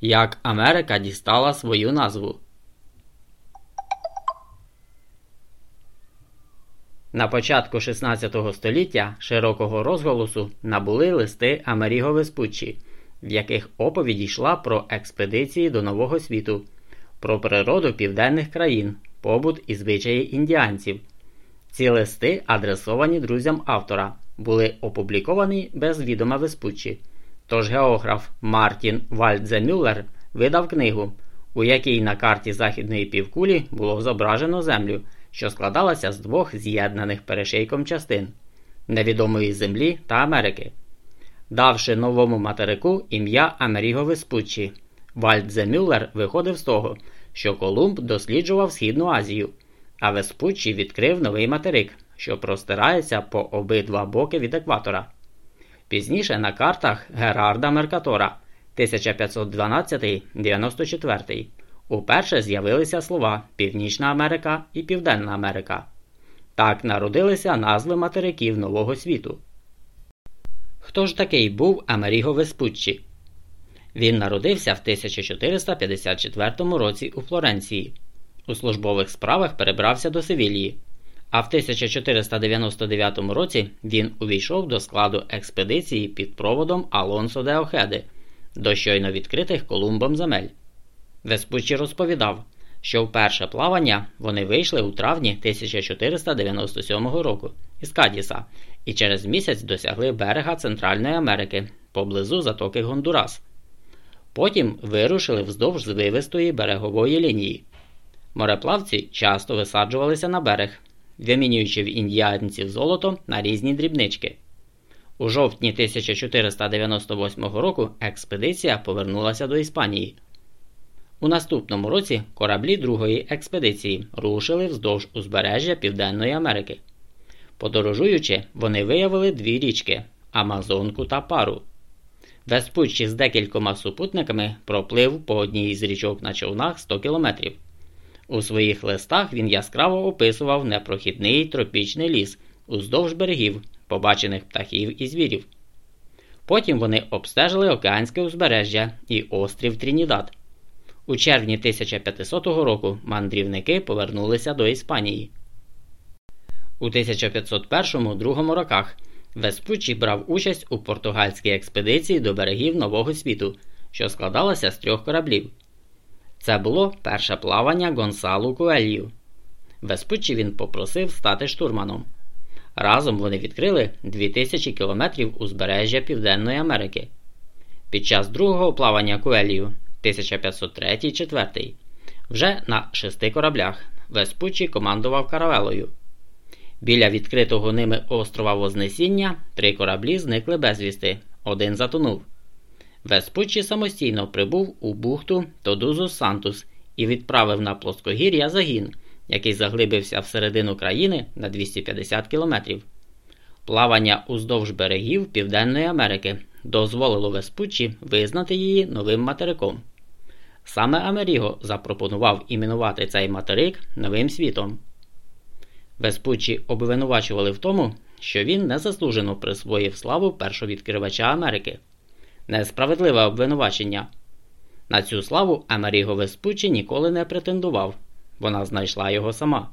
Як Америка дістала свою назву. На початку 16 століття широкого розголосу набули листи Амеріго Веспуччі, в яких оповідь йшла про експедиції до Нового світу, про природу південних країн, побут і звичаї індіанців. Ці листи, адресовані друзям автора, були опубліковані без відома Веспуччі. Тож географ Мартін Вальдземюллер видав книгу, у якій на карті Західної півкулі було зображено землю, що складалася з двох з'єднаних перешийком частин невідомої землі та Америки, давши новому материку ім'я Амеріго Веспуччі. Вальдземюллер виходив з того, що Колумб досліджував Східну Азію, а Веспуччі відкрив новий материк, що простирається по обидва боки від екватора. Пізніше на картах Герарда Меркатора 1512-94 уперше з'явилися слова Північна Америка і Південна Америка. Так народилися назви материків Нового світу. Хто ж такий був Амеріго Веспуччі? Він народився в 1454 році у Флоренції. У службових справах перебрався до Севілії, а в 1499 році він увійшов до складу експедиції під проводом Алонсо де Охеди до щойно відкритих Колумбом земель. Веспуччі розповідав, що вперше плавання вони вийшли у травні 1497 року із Кадіса і через місяць досягли берега Центральної Америки поблизу затоки Гондурас. Потім вирушили вздовж звивистої берегової лінії. Мореплавці часто висаджувалися на берег, вимінюючи в індіанців золото на різні дрібнички. У жовтні 1498 року експедиція повернулася до Іспанії. У наступному році кораблі другої експедиції рушили вздовж узбережжя Південної Америки. Подорожуючи, вони виявили дві річки Амазонку та Пару. Веспуччі з декількома супутниками проплив по одній з річок на човнах 100 кілометрів. У своїх листах він яскраво описував непрохідний тропічний ліс уздовж берегів, побачених птахів і звірів. Потім вони обстежили океанське узбережжя і острів Трінідад. У червні 1500 року мандрівники повернулися до Іспанії. У 1501-2 роках Веспуччі брав участь у португальській експедиції до берегів Нового світу, що складалася з трьох кораблів. Це було перше плавання Гонсалу Куелью. Веспуччі він попросив стати штурманом. Разом вони відкрили 2000 кілометрів узбережжя Південної Америки. Під час другого плавання Куелью 1503-4 вже на шести кораблях Веспуччі командував каравелою. Біля відкритого ними острова Вознесіння три кораблі зникли безвісти, один затонув. Веспуччі самостійно прибув у бухту Тодузу Сантус і відправив на плоскогір'я загін, який заглибився всередину країни на 250 кілометрів. Плавання уздовж берегів Південної Америки дозволило Веспуччі визнати її новим материком. Саме Амеріго запропонував іменувати цей материк новим світом. Веспуччі обвинувачували в тому, що він незаслужено присвоїв славу першовідкривача Америки. Несправедливе обвинувачення. На цю славу Амеріго Веспуччі ніколи не претендував, вона знайшла його сама.